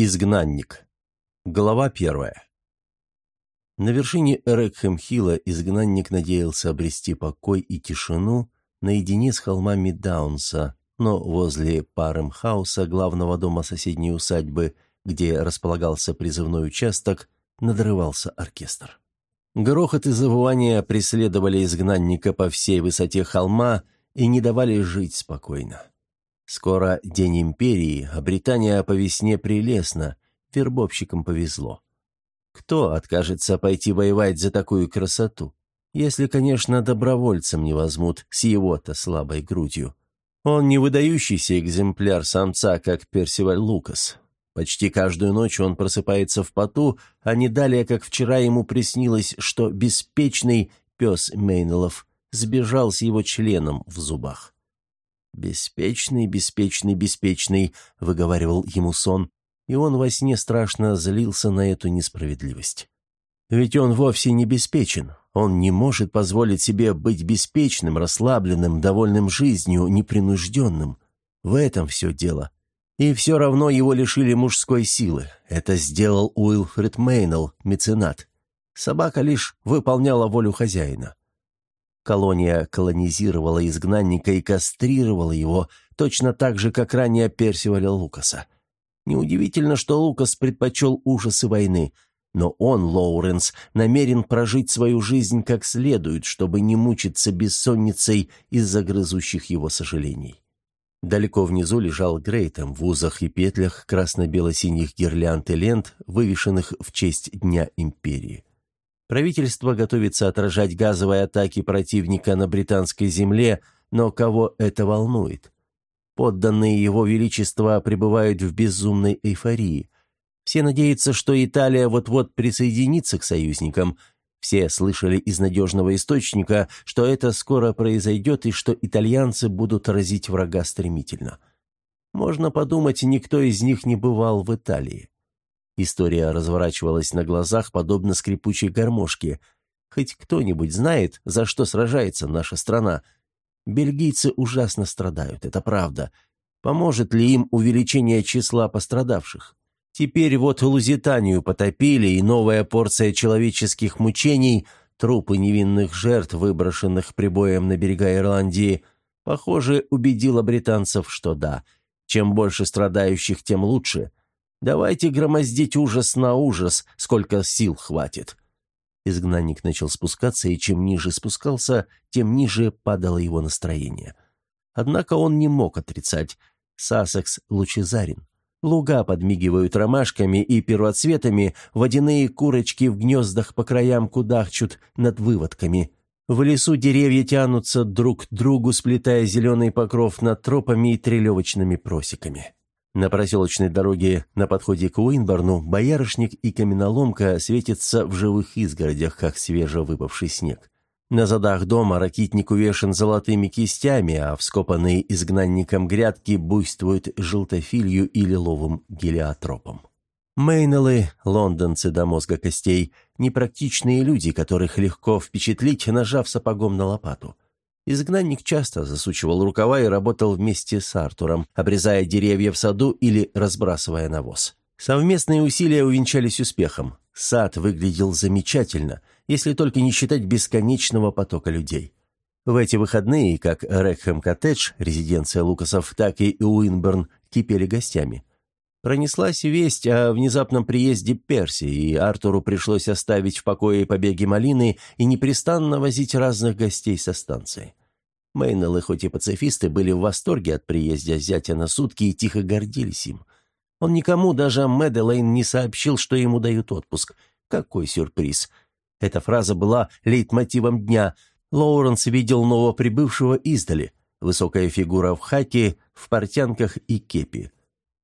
Изгнанник. Глава первая. На вершине Эрекхэм-Хилла изгнанник надеялся обрести покой и тишину наедине с холмами Даунса, но возле Паремхауса, главного дома соседней усадьбы, где располагался призывной участок, надрывался оркестр. Грохот и завывания преследовали изгнанника по всей высоте холма и не давали жить спокойно. Скоро День Империи, а Британия по весне прелестна, вербовщикам повезло. Кто откажется пойти воевать за такую красоту? Если, конечно, добровольцем не возьмут с его-то слабой грудью. Он не выдающийся экземпляр самца, как Персиваль Лукас. Почти каждую ночь он просыпается в поту, а не далее, как вчера ему приснилось, что беспечный пес Мейнелов сбежал с его членом в зубах. «Беспечный, беспечный, беспечный», — выговаривал ему сон, и он во сне страшно злился на эту несправедливость. Ведь он вовсе не беспечен, он не может позволить себе быть беспечным, расслабленным, довольным жизнью, непринужденным. В этом все дело. И все равно его лишили мужской силы. Это сделал Уилфред Мейнелл, меценат. Собака лишь выполняла волю хозяина. Колония колонизировала изгнанника и кастрировала его, точно так же, как ранее Персиваля Лукаса. Неудивительно, что Лукас предпочел ужасы войны, но он, Лоуренс, намерен прожить свою жизнь как следует, чтобы не мучиться бессонницей из-за грызущих его сожалений. Далеко внизу лежал Грейтом в узах и петлях красно-бело-синих гирлянд и лент, вывешенных в честь Дня Империи. Правительство готовится отражать газовые атаки противника на британской земле, но кого это волнует? Подданные его величества пребывают в безумной эйфории. Все надеются, что Италия вот-вот присоединится к союзникам. Все слышали из надежного источника, что это скоро произойдет и что итальянцы будут разить врага стремительно. Можно подумать, никто из них не бывал в Италии. История разворачивалась на глазах, подобно скрипучей гармошке. Хоть кто-нибудь знает, за что сражается наша страна. Бельгийцы ужасно страдают, это правда. Поможет ли им увеличение числа пострадавших? Теперь вот Лузитанию потопили, и новая порция человеческих мучений, трупы невинных жертв, выброшенных прибоем на берега Ирландии, похоже, убедила британцев, что да, чем больше страдающих, тем лучше – Давайте громоздить ужас на ужас, сколько сил хватит». Изгнанник начал спускаться, и чем ниже спускался, тем ниже падало его настроение. Однако он не мог отрицать. Сассекс лучезарен. Луга подмигивают ромашками и первоцветами, водяные курочки в гнездах по краям кудахчут над выводками. В лесу деревья тянутся друг к другу, сплетая зеленый покров над тропами и трелевочными просеками. На проселочной дороге на подходе к Уинборну боярышник и каменоломка светятся в живых изгородях, как свежевыпавший снег. На задах дома ракитник увешан золотыми кистями, а вскопанные изгнанником грядки буйствуют желтофилью и лиловым гелиотропом. Мейнеллы, лондонцы до мозга костей, непрактичные люди, которых легко впечатлить, нажав сапогом на лопату – Изгнанник часто засучивал рукава и работал вместе с Артуром, обрезая деревья в саду или разбрасывая навоз. Совместные усилия увенчались успехом. Сад выглядел замечательно, если только не считать бесконечного потока людей. В эти выходные, как Рекхэм-коттедж, резиденция Лукасов, так и Уинберн кипели гостями. Пронеслась весть о внезапном приезде Перси, и Артуру пришлось оставить в покое побеги малины и непрестанно возить разных гостей со станции. Мейнеллы, хоть и пацифисты, были в восторге от приезда зятя на сутки и тихо гордились им. Он никому, даже Мэдалейн, не сообщил, что ему дают отпуск. Какой сюрприз! Эта фраза была лейтмотивом дня. Лоуренс видел новоприбывшего издали. Высокая фигура в хаке, в портянках и кепи.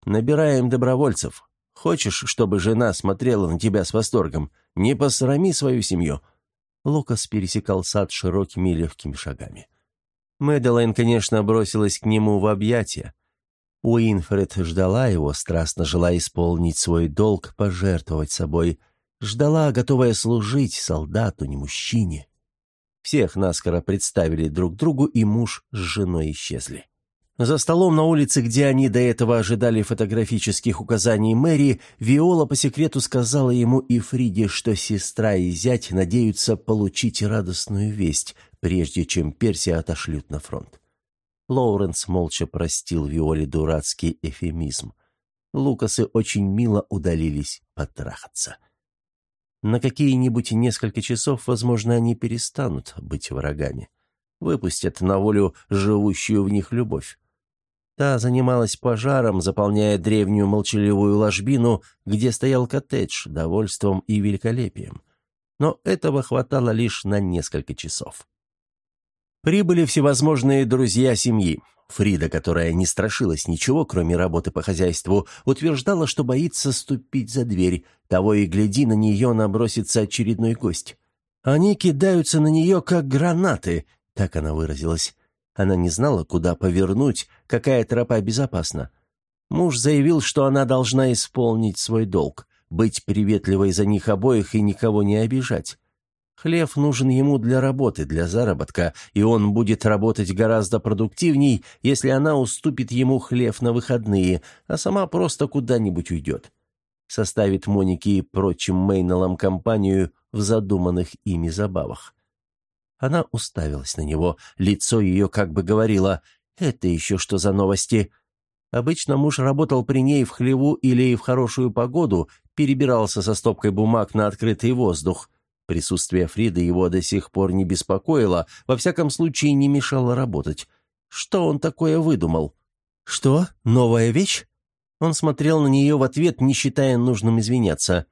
«Набираем добровольцев. Хочешь, чтобы жена смотрела на тебя с восторгом? Не посрами свою семью». Лукас пересекал сад широкими легкими шагами. Мэдалайн, конечно, бросилась к нему в объятия. Уинфред ждала его, страстно желая исполнить свой долг, пожертвовать собой. Ждала, готовая служить солдату, не мужчине. Всех наскоро представили друг другу, и муж с женой исчезли. За столом на улице, где они до этого ожидали фотографических указаний Мэри, Виола по секрету сказала ему и Фриде, что сестра и зять надеются получить радостную весть, прежде чем Персия отошлют на фронт. Лоуренс молча простил Виоле дурацкий эфемизм. Лукасы очень мило удалились потрахаться. На какие-нибудь несколько часов, возможно, они перестанут быть врагами. Выпустят на волю живущую в них любовь. Та занималась пожаром, заполняя древнюю молчаливую ложбину, где стоял коттедж, довольством и великолепием. Но этого хватало лишь на несколько часов. Прибыли всевозможные друзья семьи. Фрида, которая не страшилась ничего, кроме работы по хозяйству, утверждала, что боится ступить за дверь. Того и гляди, на нее набросится очередной гость. Они кидаются на нее, как гранаты, так она выразилась. Она не знала, куда повернуть, какая тропа безопасна. Муж заявил, что она должна исполнить свой долг, быть приветливой за них обоих и никого не обижать. Хлев нужен ему для работы, для заработка, и он будет работать гораздо продуктивней, если она уступит ему хлев на выходные, а сама просто куда-нибудь уйдет. Составит Монике и прочим Мейнеллам компанию в задуманных ими забавах. Она уставилась на него, лицо ее как бы говорило «Это еще что за новости?» Обычно муж работал при ней в хлеву или в хорошую погоду, перебирался со стопкой бумаг на открытый воздух. Присутствие Фриды его до сих пор не беспокоило, во всяком случае не мешало работать. Что он такое выдумал? «Что? Новая вещь?» Он смотрел на нее в ответ, не считая нужным извиняться.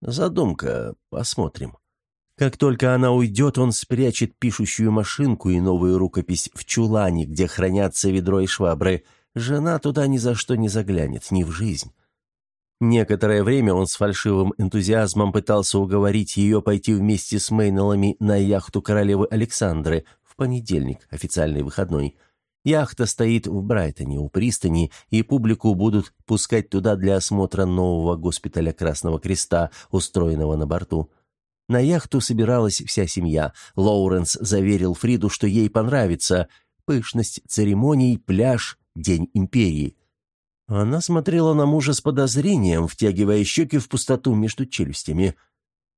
«Задумка. Посмотрим». Как только она уйдет, он спрячет пишущую машинку и новую рукопись в чулане, где хранятся ведро и швабры. Жена туда ни за что не заглянет, ни в жизнь. Некоторое время он с фальшивым энтузиазмом пытался уговорить ее пойти вместе с Мейнеллами на яхту королевы Александры в понедельник, официальный выходной. Яхта стоит в Брайтоне у пристани, и публику будут пускать туда для осмотра нового госпиталя Красного Креста, устроенного на борту. На яхту собиралась вся семья. Лоуренс заверил Фриду, что ей понравится. Пышность церемоний, пляж, День империи. Она смотрела на мужа с подозрением, втягивая щеки в пустоту между челюстями.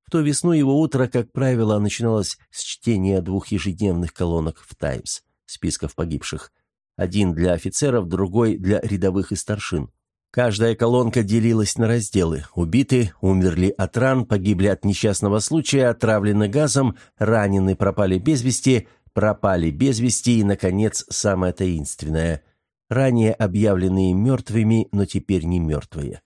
В ту весну его утро, как правило, начиналось с чтения двух ежедневных колонок в «Таймс» списков погибших. Один для офицеров, другой для рядовых и старшин. Каждая колонка делилась на разделы. Убиты, умерли от ран, погибли от несчастного случая, отравлены газом, ранены, пропали без вести, пропали без вести и, наконец, самое таинственное. Ранее объявленные мертвыми, но теперь не мертвые.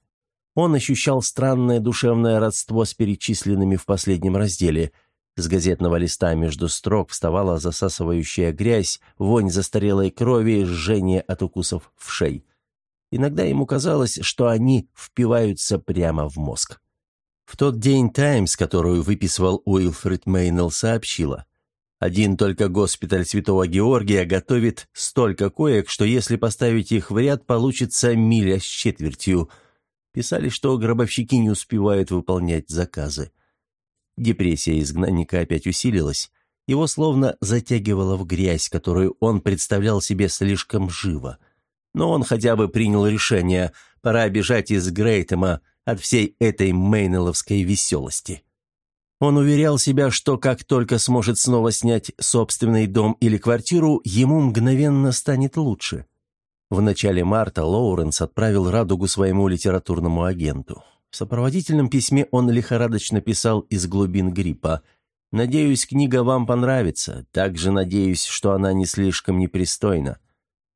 Он ощущал странное душевное родство с перечисленными в последнем разделе. С газетного листа между строк вставала засасывающая грязь, вонь застарелой крови, жжение от укусов в шей. Иногда ему казалось, что они впиваются прямо в мозг. В тот день «Таймс», которую выписывал Уилфред Мейнелл, сообщила. Один только госпиталь Святого Георгия готовит столько коек, что если поставить их в ряд, получится миля с четвертью. Писали, что гробовщики не успевают выполнять заказы. Депрессия изгнанника опять усилилась. Его словно затягивало в грязь, которую он представлял себе слишком живо – но он хотя бы принял решение, пора бежать из Грейтема от всей этой мейнеловской веселости. Он уверял себя, что как только сможет снова снять собственный дом или квартиру, ему мгновенно станет лучше. В начале марта Лоуренс отправил радугу своему литературному агенту. В сопроводительном письме он лихорадочно писал из глубин гриппа. «Надеюсь, книга вам понравится. Также надеюсь, что она не слишком непристойна.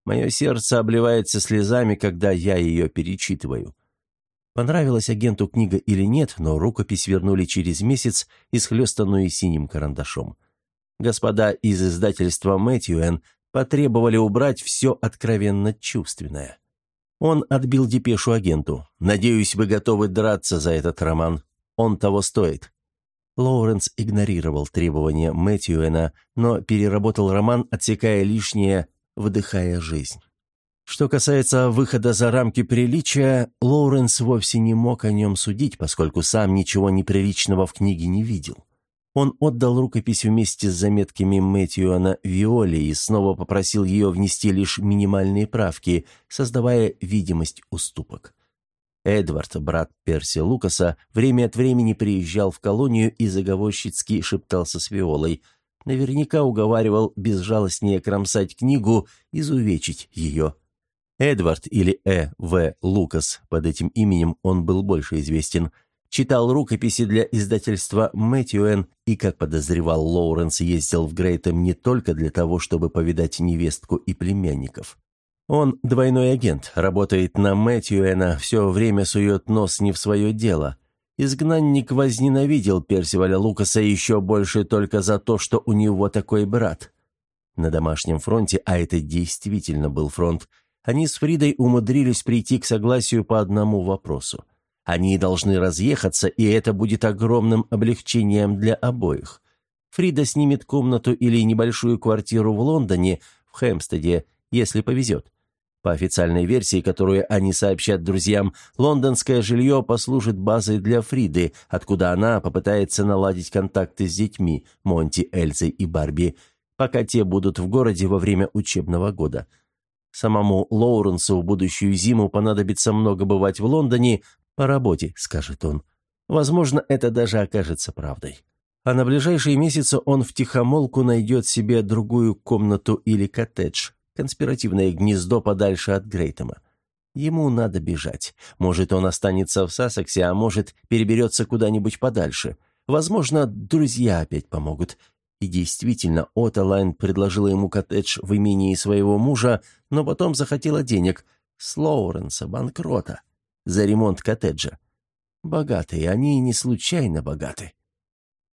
Мое сердце обливается слезами, когда я ее перечитываю. Понравилась агенту книга или нет, но рукопись вернули через месяц, исхлестанную синим карандашом. Господа из издательства «Мэтьюэн» потребовали убрать все откровенно чувственное. Он отбил депешу агенту. «Надеюсь, вы готовы драться за этот роман. Он того стоит». Лоуренс игнорировал требования Мэтьюэна, но переработал роман, отсекая лишнее вдыхая жизнь. Что касается выхода за рамки приличия, Лоуренс вовсе не мог о нем судить, поскольку сам ничего неприличного в книге не видел. Он отдал рукопись вместе с заметками Мэтьюана Виоли и снова попросил ее внести лишь минимальные правки, создавая видимость уступок. Эдвард, брат Перси Лукаса, время от времени приезжал в колонию и заговорщицки шептался с Виолой. Наверняка уговаривал безжалостнее кромсать книгу, изувечить ее. Эдвард или Э. В. Лукас, под этим именем он был больше известен, читал рукописи для издательства «Мэтьюэн» и, как подозревал Лоуренс, ездил в Грейтем не только для того, чтобы повидать невестку и племянников. Он двойной агент, работает на Мэтьюэна, все время сует нос не в свое дело. Изгнанник возненавидел Персиваля Лукаса еще больше только за то, что у него такой брат. На домашнем фронте, а это действительно был фронт, они с Фридой умудрились прийти к согласию по одному вопросу. Они должны разъехаться, и это будет огромным облегчением для обоих. Фрида снимет комнату или небольшую квартиру в Лондоне, в Хэмстеде, если повезет. По официальной версии, которую они сообщат друзьям, лондонское жилье послужит базой для Фриды, откуда она попытается наладить контакты с детьми Монти, Эльзой и Барби, пока те будут в городе во время учебного года. Самому Лоуренсу в будущую зиму понадобится много бывать в Лондоне по работе, скажет он. Возможно, это даже окажется правдой. А на ближайшие месяцы он втихомолку найдет себе другую комнату или коттедж, конспиративное гнездо подальше от Грейтема. Ему надо бежать. Может, он останется в Сассексе, а может, переберется куда-нибудь подальше. Возможно, друзья опять помогут. И действительно, Оталайн предложила ему коттедж в имении своего мужа, но потом захотела денег. С Лоуренса, банкрота. За ремонт коттеджа. Богатые, они не случайно богаты.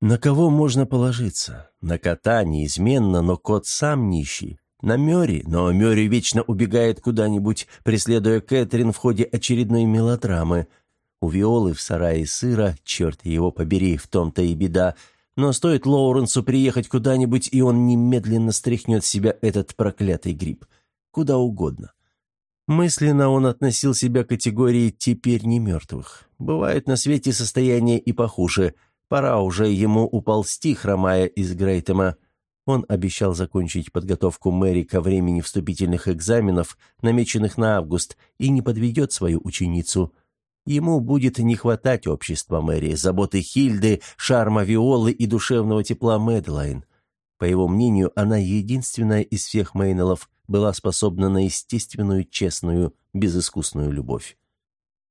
На кого можно положиться? На кота неизменно, но кот сам нищий. На Мёри, но Мёри вечно убегает куда-нибудь, преследуя Кэтрин в ходе очередной мелодрамы. У Виолы в сарае сыра, черт его побери, в том-то и беда. Но стоит Лоуренсу приехать куда-нибудь, и он немедленно стряхнет себя этот проклятый гриб. Куда угодно. Мысленно он относил себя к категории «теперь не мертвых». Бывают на свете состояния и похуже. Пора уже ему уползти, хромая из Грейтема. Он обещал закончить подготовку Мэри ко времени вступительных экзаменов, намеченных на август, и не подведет свою ученицу. Ему будет не хватать общества Мэри, заботы Хильды, шарма Виолы и душевного тепла Мэдлайн. По его мнению, она единственная из всех Мейнеллов была способна на естественную, честную, безыскусную любовь.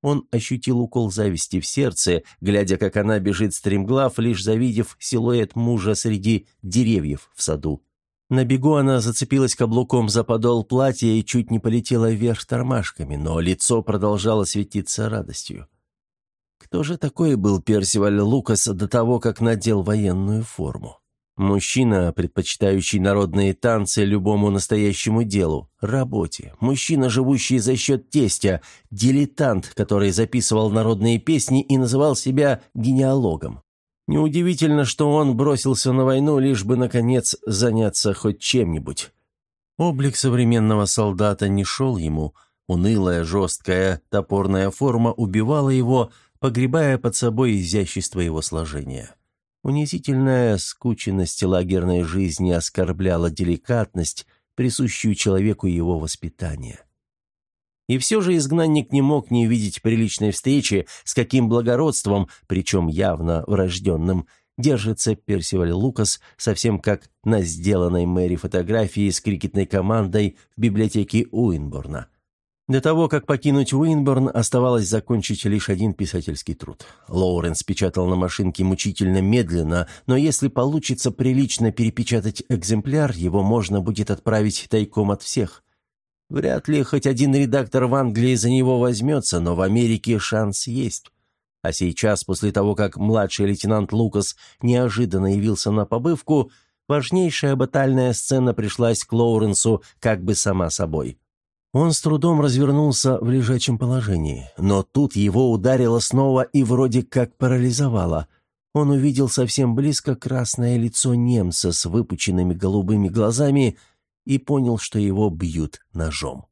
Он ощутил укол зависти в сердце, глядя, как она бежит стремглав, лишь завидев силуэт мужа среди деревьев в саду. На бегу она зацепилась каблуком за подол платья и чуть не полетела вверх тормашками, но лицо продолжало светиться радостью. Кто же такой был Персиваль Лукас до того, как надел военную форму? Мужчина, предпочитающий народные танцы любому настоящему делу, работе. Мужчина, живущий за счет тестя, дилетант, который записывал народные песни и называл себя генеалогом. Неудивительно, что он бросился на войну, лишь бы, наконец, заняться хоть чем-нибудь. Облик современного солдата не шел ему. Унылая, жесткая, топорная форма убивала его, погребая под собой изящество его сложения. Унизительная скученность лагерной жизни оскорбляла деликатность, присущую человеку его воспитания. И все же изгнанник не мог не видеть приличной встречи, с каким благородством, причем явно врожденным, держится Персиваль Лукас, совсем как на сделанной Мэри фотографии с крикетной командой в библиотеке Уинборна – до того, как покинуть Уинборн, оставалось закончить лишь один писательский труд. Лоуренс печатал на машинке мучительно медленно, но если получится прилично перепечатать экземпляр, его можно будет отправить тайком от всех. Вряд ли хоть один редактор в Англии за него возьмется, но в Америке шанс есть. А сейчас, после того, как младший лейтенант Лукас неожиданно явился на побывку, важнейшая батальная сцена пришлась к Лоуренсу как бы сама собой. Он с трудом развернулся в лежачем положении, но тут его ударило снова и вроде как парализовало. Он увидел совсем близко красное лицо немца с выпученными голубыми глазами и понял, что его бьют ножом.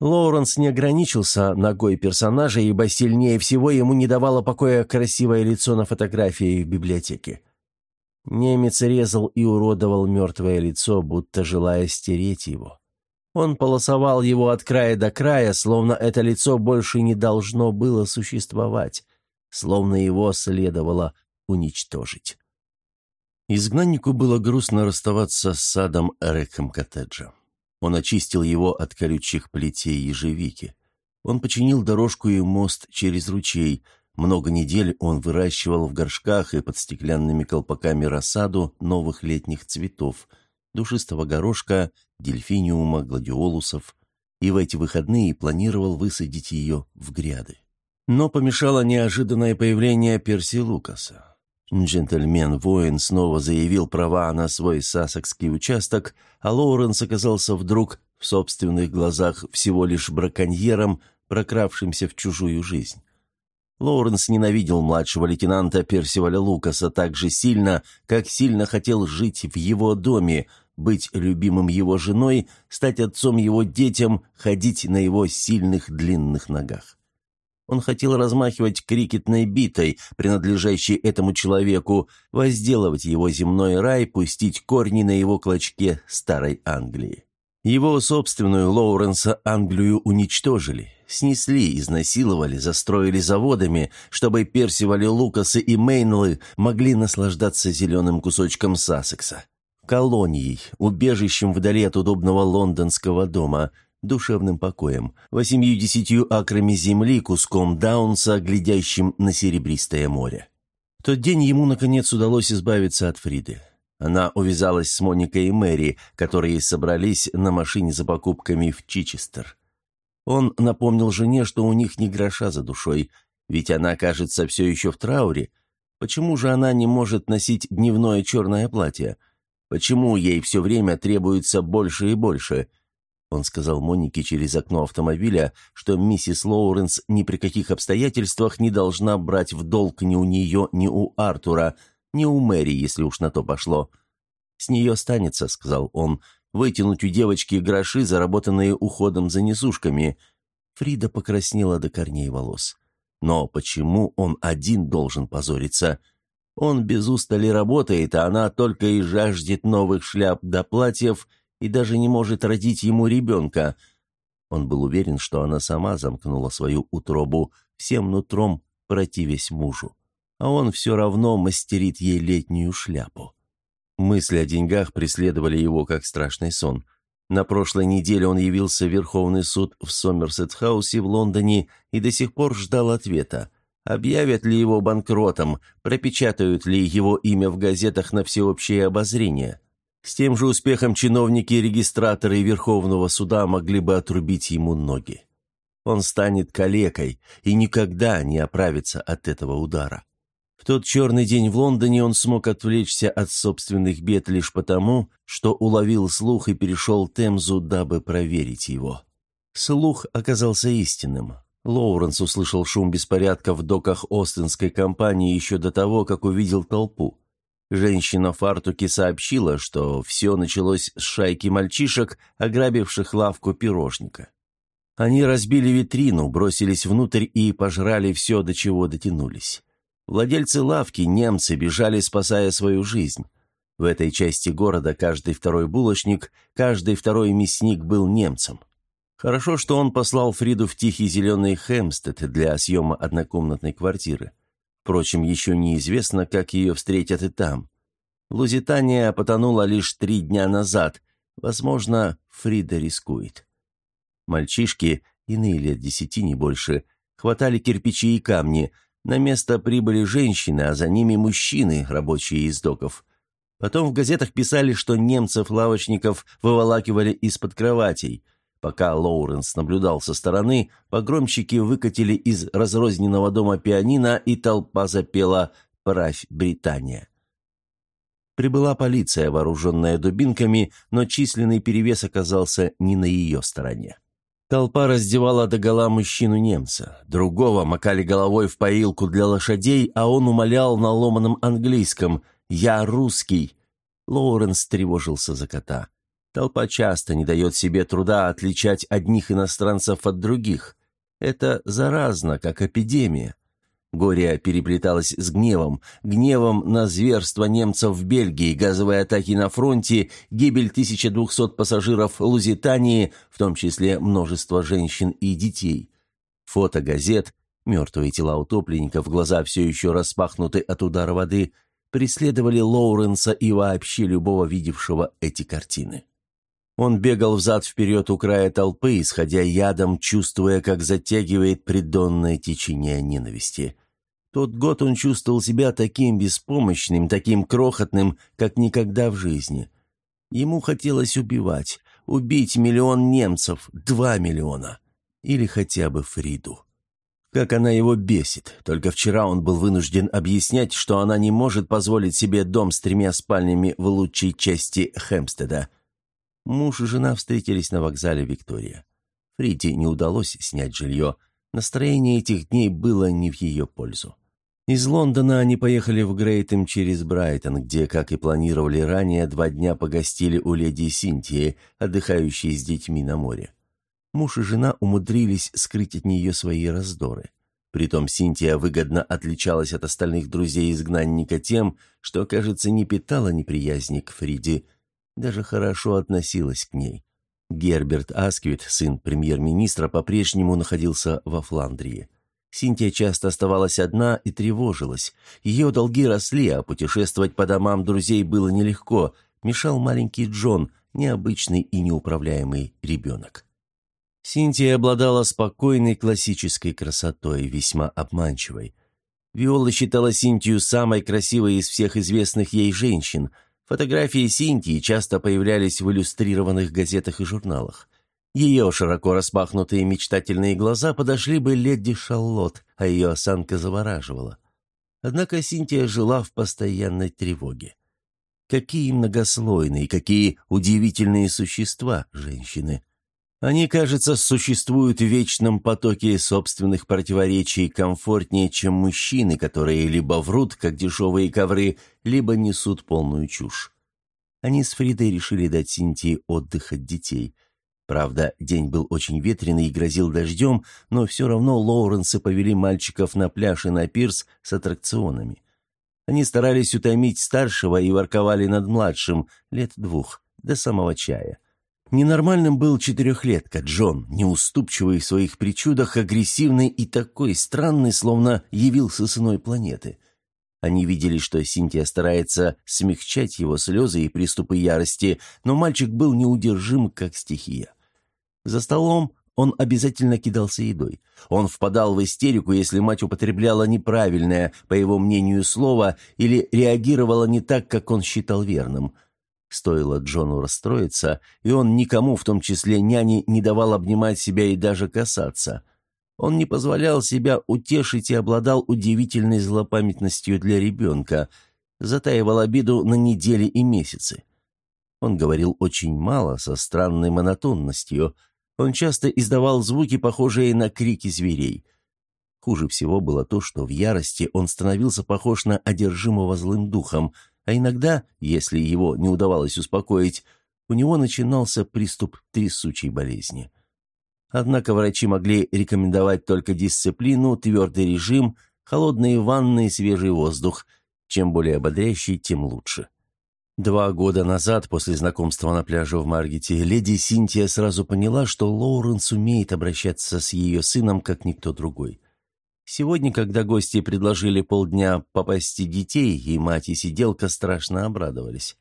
Лоуренс не ограничился ногой персонажа, ибо сильнее всего ему не давало покоя красивое лицо на фотографии в библиотеке. Немец резал и уродовал мертвое лицо, будто желая стереть его. Он полосовал его от края до края, словно это лицо больше не должно было существовать, словно его следовало уничтожить. Изгнаннику было грустно расставаться с садом Эреком коттеджа. Он очистил его от колючих плетей ежевики. Он починил дорожку и мост через ручей. Много недель он выращивал в горшках и под стеклянными колпаками рассаду новых летних цветов – душистого горошка, дельфиниума, гладиолусов, и в эти выходные планировал высадить ее в гряды. Но помешало неожиданное появление Перси Лукаса. Джентльмен-воин снова заявил права на свой сассекский участок, а Лоуренс оказался вдруг в собственных глазах всего лишь браконьером, прокравшимся в чужую жизнь. Лоуренс ненавидел младшего лейтенанта Персиваля Лукаса так же сильно, как сильно хотел жить в его доме, быть любимым его женой, стать отцом его детям, ходить на его сильных длинных ногах. Он хотел размахивать крикетной битой, принадлежащей этому человеку, возделывать его земной рай, пустить корни на его клочке старой Англии. Его собственную Лоуренса Англию уничтожили, снесли, изнасиловали, застроили заводами, чтобы Персивали Лукасы и Мейнлы могли наслаждаться зеленым кусочком Сассекса колонией, убежищем вдали от удобного лондонского дома, душевным покоем, восемью-десятью акрами земли, куском даунса, глядящим на серебристое море. В тот день ему, наконец, удалось избавиться от Фриды. Она увязалась с Моникой и Мэри, которые собрались на машине за покупками в Чичестер. Он напомнил жене, что у них ни гроша за душой, ведь она, кажется, все еще в трауре. Почему же она не может носить дневное черное платье? Почему ей все время требуется больше и больше? Он сказал Монике через окно автомобиля, что миссис Лоуренс ни при каких обстоятельствах не должна брать в долг ни у нее, ни у Артура, ни у Мэри, если уж на то пошло. «С нее останется», — сказал он, — «вытянуть у девочки гроши, заработанные уходом за несушками». Фрида покраснела до корней волос. «Но почему он один должен позориться?» Он без устали работает, а она только и жаждет новых шляп до платьев и даже не может родить ему ребенка. Он был уверен, что она сама замкнула свою утробу, всем нутром противясь мужу. А он все равно мастерит ей летнюю шляпу. Мысли о деньгах преследовали его, как страшный сон. На прошлой неделе он явился в Верховный суд в Сомерсет-хаусе в Лондоне и до сих пор ждал ответа. Объявят ли его банкротом, пропечатают ли его имя в газетах на всеобщее обозрение. С тем же успехом чиновники и регистраторы Верховного суда могли бы отрубить ему ноги. Он станет калекой и никогда не оправится от этого удара. В тот черный день в Лондоне он смог отвлечься от собственных бед лишь потому, что уловил слух и перешел Темзу, дабы проверить его. Слух оказался истинным. Лоуренс услышал шум беспорядка в доках Остинской компании еще до того, как увидел толпу. Женщина в фартуке сообщила, что все началось с шайки мальчишек, ограбивших лавку пирожника. Они разбили витрину, бросились внутрь и пожрали все, до чего дотянулись. Владельцы лавки, немцы, бежали, спасая свою жизнь. В этой части города каждый второй булочник, каждый второй мясник был немцем. Хорошо, что он послал Фриду в тихий зеленый Хэмстед для съема однокомнатной квартиры. Впрочем, еще неизвестно, как ее встретят и там. Лузитания потонула лишь три дня назад. Возможно, Фрида рискует. Мальчишки, иные лет десяти, не больше, хватали кирпичи и камни. На место прибыли женщины, а за ними мужчины, рабочие из доков. Потом в газетах писали, что немцев-лавочников выволакивали из-под кроватей – Пока Лоуренс наблюдал со стороны, погромщики выкатили из разрозненного дома пианино, и толпа запела «Правь Британия». Прибыла полиция, вооруженная дубинками, но численный перевес оказался не на ее стороне. Толпа раздевала догола мужчину-немца. Другого макали головой в поилку для лошадей, а он умолял на ломаном английском «Я русский». Лоуренс тревожился за кота. Толпа часто не дает себе труда отличать одних иностранцев от других. Это заразно, как эпидемия. Горе переплеталось с гневом. Гневом на зверство немцев в Бельгии, газовые атаки на фронте, гибель 1200 пассажиров Лузитании, в том числе множество женщин и детей. Фото газет, мертвые тела утопленников, глаза все еще распахнуты от удара воды, преследовали Лоуренса и вообще любого видевшего эти картины. Он бегал взад-вперед у края толпы, исходя ядом, чувствуя, как затягивает придонное течение ненависти. Тот год он чувствовал себя таким беспомощным, таким крохотным, как никогда в жизни. Ему хотелось убивать, убить миллион немцев, два миллиона. Или хотя бы Фриду. Как она его бесит. Только вчера он был вынужден объяснять, что она не может позволить себе дом с тремя спальнями в лучшей части Хэмстеда. Муж и жена встретились на вокзале Виктория. Фриде не удалось снять жилье. Настроение этих дней было не в ее пользу. Из Лондона они поехали в Грейтем через Брайтон, где, как и планировали ранее, два дня погостили у леди Синтии, отдыхающей с детьми на море. Муж и жена умудрились скрыть от нее свои раздоры. Притом Синтия выгодно отличалась от остальных друзей изгнанника тем, что, кажется, не питала неприязни к Фриде, даже хорошо относилась к ней. Герберт Асквит, сын премьер-министра, по-прежнему находился во Фландрии. Синтия часто оставалась одна и тревожилась. Ее долги росли, а путешествовать по домам друзей было нелегко. Мешал маленький Джон, необычный и неуправляемый ребенок. Синтия обладала спокойной классической красотой, весьма обманчивой. Виола считала Синтию самой красивой из всех известных ей женщин – Фотографии Синтии часто появлялись в иллюстрированных газетах и журналах. Ее широко распахнутые мечтательные глаза подошли бы леди Шаллот, а ее осанка завораживала. Однако Синтия жила в постоянной тревоге. Какие многослойные, какие удивительные существа женщины. Они, кажется, существуют в вечном потоке собственных противоречий комфортнее, чем мужчины, которые либо врут, как дешевые ковры, либо несут полную чушь. Они с Фридой решили дать Синтии отдых от детей. Правда, день был очень ветреный и грозил дождем, но все равно Лоуренсы повели мальчиков на пляж и на пирс с аттракционами. Они старались утомить старшего и ворковали над младшим, лет двух, до самого чая. Ненормальным был четырехлетка Джон, неуступчивый в своих причудах, агрессивный и такой странный, словно явился с иной планеты. Они видели, что Синтия старается смягчать его слезы и приступы ярости, но мальчик был неудержим, как стихия. За столом он обязательно кидался едой. Он впадал в истерику, если мать употребляла неправильное, по его мнению, слово или реагировала не так, как он считал верным – Стоило Джону расстроиться, и он никому, в том числе няне, не давал обнимать себя и даже касаться. Он не позволял себя утешить и обладал удивительной злопамятностью для ребенка, затаивал обиду на недели и месяцы. Он говорил очень мало, со странной монотонностью. Он часто издавал звуки, похожие на крики зверей. Хуже всего было то, что в ярости он становился похож на одержимого злым духом – а иногда, если его не удавалось успокоить, у него начинался приступ трясучей болезни. Однако врачи могли рекомендовать только дисциплину, твердый режим, холодные ванны и свежий воздух. Чем более ободряющий, тем лучше. Два года назад, после знакомства на пляже в Маргете, леди Синтия сразу поняла, что Лоуренс умеет обращаться с ее сыном, как никто другой. Сегодня, когда гости предложили полдня попасти детей, и мать и сиделка страшно обрадовались.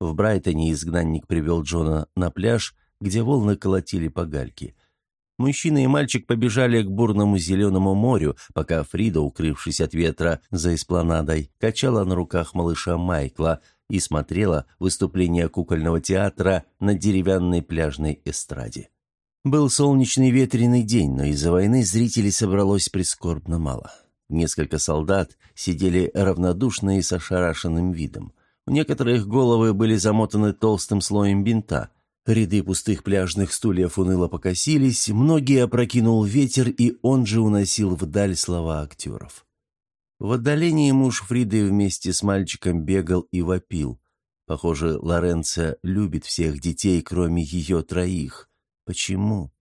В Брайтоне изгнанник привел Джона на пляж, где волны колотили по гальке. Мужчина и мальчик побежали к бурному зеленому морю, пока Фрида, укрывшись от ветра за эспланадой, качала на руках малыша Майкла и смотрела выступление кукольного театра на деревянной пляжной эстраде. Был солнечный ветреный день, но из-за войны зрителей собралось прискорбно мало. Несколько солдат сидели равнодушно и с ошарашенным видом. У некоторых головы были замотаны толстым слоем бинта. Ряды пустых пляжных стульев уныло покосились, многие опрокинул ветер, и он же уносил вдаль слова актеров. В отдалении муж Фриды вместе с мальчиком бегал и вопил. Похоже, Лоренцо любит всех детей, кроме ее троих. Почему?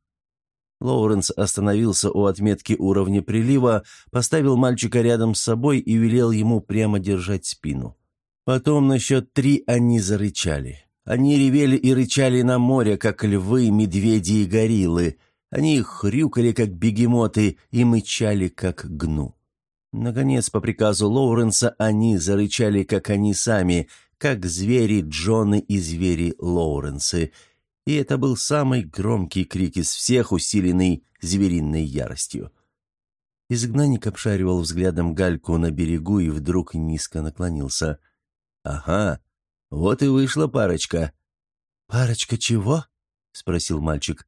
Лоуренс остановился у отметки уровня прилива, поставил мальчика рядом с собой и велел ему прямо держать спину. Потом на счет три они зарычали. Они ревели и рычали на море, как львы, медведи и гориллы. Они хрюкали, как бегемоты, и мычали, как гну. Наконец, по приказу Лоуренса, они зарычали, как они сами, как звери Джоны и звери Лоуренсы, и это был самый громкий крик из всех, усиленный звериной яростью. Изгнанник обшаривал взглядом гальку на берегу и вдруг низко наклонился. «Ага, вот и вышла парочка». «Парочка чего?» — спросил мальчик.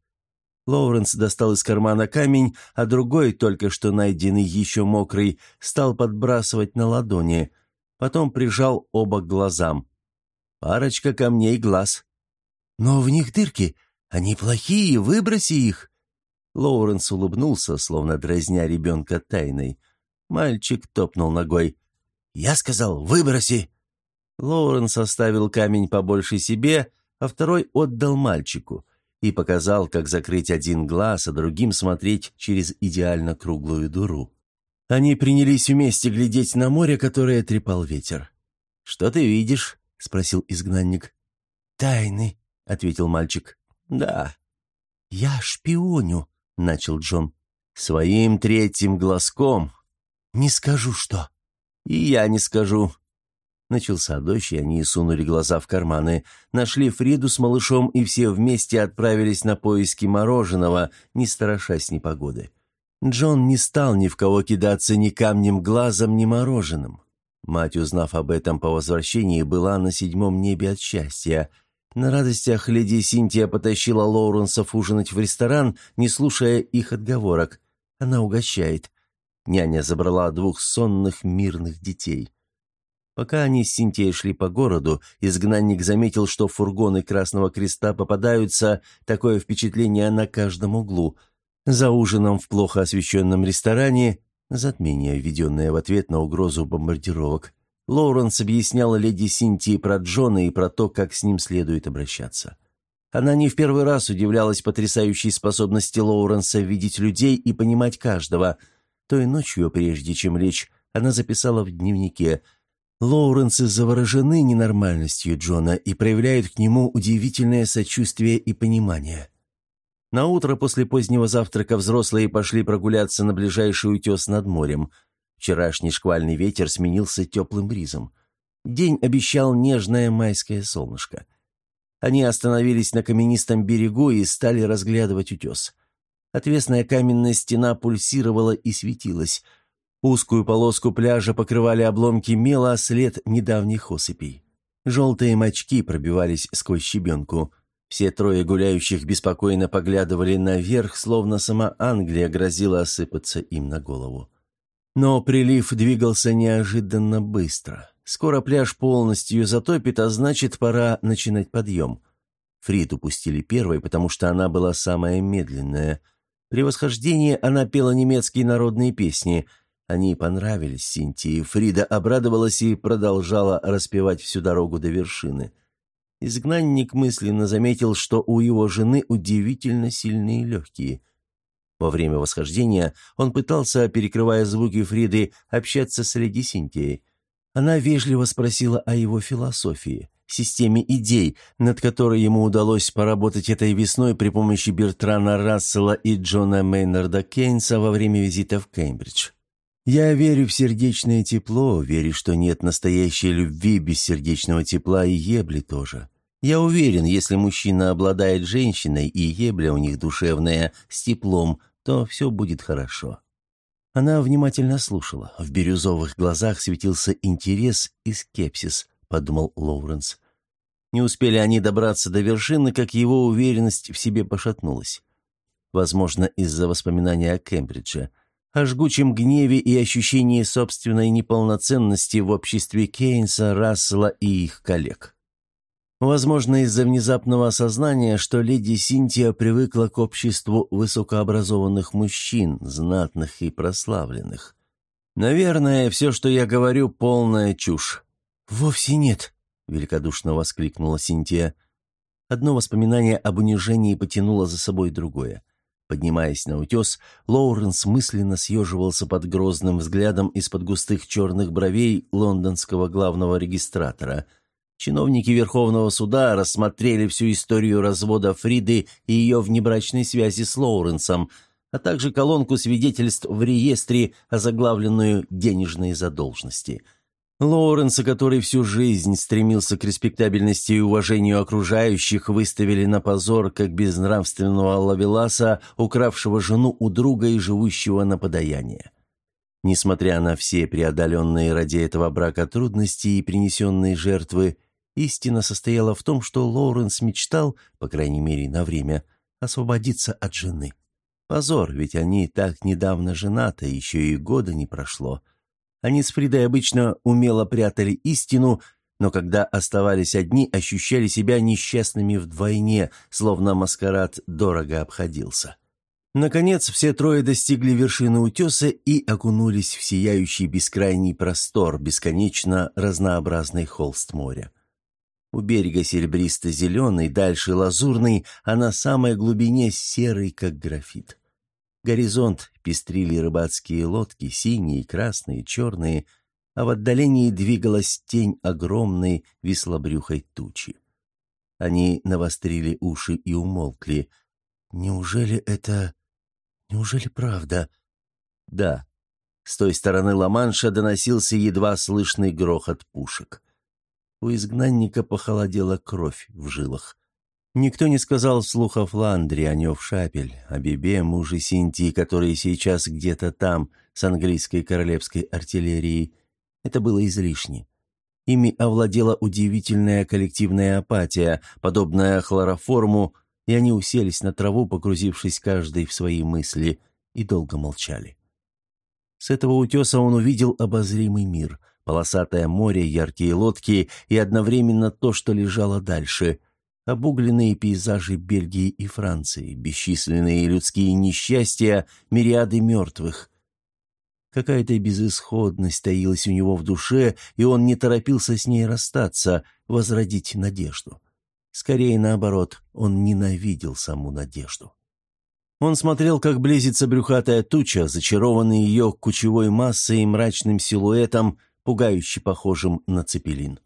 Лоуренс достал из кармана камень, а другой, только что найденный еще мокрый, стал подбрасывать на ладони. Потом прижал оба к глазам. «Парочка камней глаз», «Но в них дырки. Они плохие, выброси их!» Лоуренс улыбнулся, словно дразня ребенка тайной. Мальчик топнул ногой. «Я сказал, выброси!» Лоуренс оставил камень побольше себе, а второй отдал мальчику и показал, как закрыть один глаз, а другим смотреть через идеально круглую дуру. Они принялись вместе глядеть на море, которое трепал ветер. «Что ты видишь?» — спросил изгнанник. «Тайны», ответил мальчик. «Да». «Я шпионю», — начал Джон. «Своим третьим глазком». «Не скажу, что». «И я не скажу». Начался дождь, и они сунули глаза в карманы, нашли Фриду с малышом, и все вместе отправились на поиски мороженого, не страшась непогоды. Джон не стал ни в кого кидаться ни камнем глазом, ни мороженым. Мать, узнав об этом по возвращении, была на седьмом небе от счастья — на радостях леди Синтия потащила Лоуренсов ужинать в ресторан, не слушая их отговорок. Она угощает. Няня забрала двух сонных мирных детей. Пока они с Синтией шли по городу, изгнанник заметил, что фургоны Красного Креста попадаются, такое впечатление на каждом углу. За ужином в плохо освещенном ресторане затмение, введенное в ответ на угрозу бомбардировок. Лоуренс объясняла леди Синтии про Джона и про то, как с ним следует обращаться. Она не в первый раз удивлялась потрясающей способности Лоуренса видеть людей и понимать каждого. Той ночью, прежде чем лечь, она записала в дневнике «Лоуренсы заворожены ненормальностью Джона и проявляют к нему удивительное сочувствие и понимание». На утро после позднего завтрака взрослые пошли прогуляться на ближайший утес над морем – Вчерашний шквальный ветер сменился теплым бризом. День обещал нежное майское солнышко. Они остановились на каменистом берегу и стали разглядывать утес. Отвесная каменная стена пульсировала и светилась. Узкую полоску пляжа покрывали обломки мела, след недавних осыпей. Желтые мочки пробивались сквозь щебенку. Все трое гуляющих беспокойно поглядывали наверх, словно сама Англия грозила осыпаться им на голову. Но прилив двигался неожиданно быстро. Скоро пляж полностью затопит, а значит, пора начинать подъем. Фрид упустили первой, потому что она была самая медленная. При восхождении она пела немецкие народные песни. Они понравились Синтии. Фрида обрадовалась и продолжала распевать всю дорогу до вершины. Изгнанник мысленно заметил, что у его жены удивительно сильные легкие – во время восхождения он пытался, перекрывая звуки Фриды, общаться с леди Синтией. Она вежливо спросила о его философии, системе идей, над которой ему удалось поработать этой весной при помощи Бертрана Рассела и Джона Мейнарда Кейнса во время визита в Кембридж. «Я верю в сердечное тепло, верю, что нет настоящей любви без сердечного тепла и ебли тоже. Я уверен, если мужчина обладает женщиной и ебля у них душевная, с теплом, то все будет хорошо». Она внимательно слушала. В бирюзовых глазах светился интерес и скепсис, подумал Лоуренс. Не успели они добраться до вершины, как его уверенность в себе пошатнулась. Возможно, из-за воспоминания о Кембридже, о жгучем гневе и ощущении собственной неполноценности в обществе Кейнса, Рассела и их коллег. Возможно, из-за внезапного осознания, что леди Синтия привыкла к обществу высокообразованных мужчин, знатных и прославленных. «Наверное, все, что я говорю, полная чушь». «Вовсе нет», — великодушно воскликнула Синтия. Одно воспоминание об унижении потянуло за собой другое. Поднимаясь на утес, Лоуренс мысленно съеживался под грозным взглядом из-под густых черных бровей лондонского главного регистратора. Чиновники Верховного суда рассмотрели всю историю развода Фриды и ее внебрачной связи с Лоуренсом, а также колонку свидетельств в реестре, озаглавленную «Денежные задолженности». Лоуренса, который всю жизнь стремился к респектабельности и уважению окружающих, выставили на позор как безнравственного лавеласа, укравшего жену у друга и живущего на подаяние. Несмотря на все преодоленные ради этого брака трудности и принесенные жертвы, истина состояла в том, что Лоуренс мечтал, по крайней мере на время, освободиться от жены. Позор, ведь они так недавно женаты, еще и года не прошло – они с Фридой обычно умело прятали истину, но когда оставались одни, ощущали себя несчастными вдвойне, словно маскарад дорого обходился. Наконец, все трое достигли вершины утеса и окунулись в сияющий бескрайний простор, бесконечно разнообразный холст моря. У берега серебристо-зеленый, дальше лазурный, а на самой глубине серый, как графит. Горизонт пестрили рыбацкие лодки, синие, красные, черные, а в отдалении двигалась тень огромной веслобрюхой тучи. Они навострили уши и умолкли. «Неужели это... Неужели правда?» «Да». С той стороны Ла-Манша доносился едва слышный грохот пушек. У изгнанника похолодела кровь в жилах. Никто не сказал вслух о Фландре, о Нев Шапель, о Бебе, муже Синтии, который сейчас где-то там, с английской королевской артиллерией. Это было излишне. Ими овладела удивительная коллективная апатия, подобная хлороформу, и они уселись на траву, погрузившись каждый в свои мысли, и долго молчали. С этого утеса он увидел обозримый мир, полосатое море, яркие лодки и одновременно то, что лежало дальше — обугленные пейзажи Бельгии и Франции, бесчисленные людские несчастья, мириады мертвых. Какая-то безысходность таилась у него в душе, и он не торопился с ней расстаться, возродить надежду. Скорее наоборот, он ненавидел саму надежду. Он смотрел, как близится брюхатая туча, зачарованный ее кучевой массой и мрачным силуэтом, пугающе похожим на цепелин.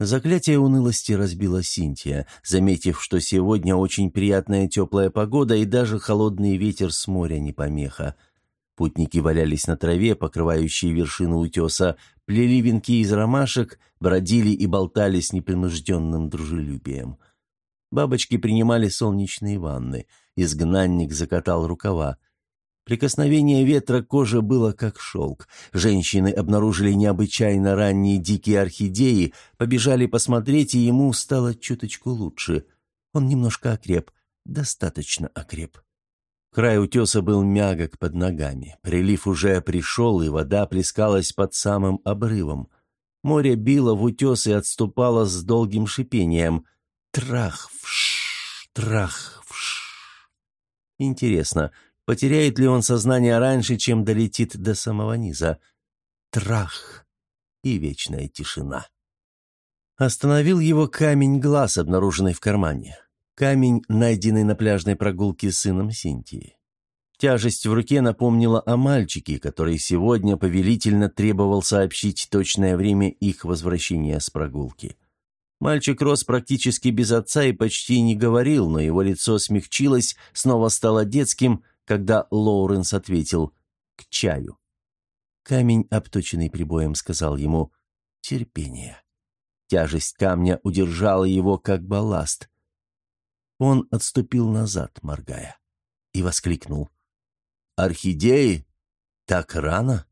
Заклятие унылости разбила Синтия, заметив, что сегодня очень приятная теплая погода и даже холодный ветер с моря не помеха. Путники валялись на траве, покрывающей вершину утеса, плели венки из ромашек, бродили и болтали с непринужденным дружелюбием. Бабочки принимали солнечные ванны. Изгнанник закатал рукава. Прикосновение ветра к коже было как шелк. Женщины обнаружили необычайно ранние дикие орхидеи, побежали посмотреть, и ему стало чуточку лучше. Он немножко окреп, достаточно окреп. Край утеса был мягок под ногами. Прилив уже пришел, и вода плескалась под самым обрывом. Море било в утес и отступало с долгим шипением. Трах, вш, трах, вш. Интересно, Потеряет ли он сознание раньше, чем долетит до самого низа? Трах и вечная тишина. Остановил его камень глаз, обнаруженный в кармане. Камень, найденный на пляжной прогулке с сыном Синтии. Тяжесть в руке напомнила о мальчике, который сегодня повелительно требовал сообщить точное время их возвращения с прогулки. Мальчик рос практически без отца и почти не говорил, но его лицо смягчилось, снова стало детским – когда Лоуренс ответил «к чаю». Камень, обточенный прибоем, сказал ему «терпение». Тяжесть камня удержала его как балласт. Он отступил назад, моргая, и воскликнул. «Орхидеи? Так рано?»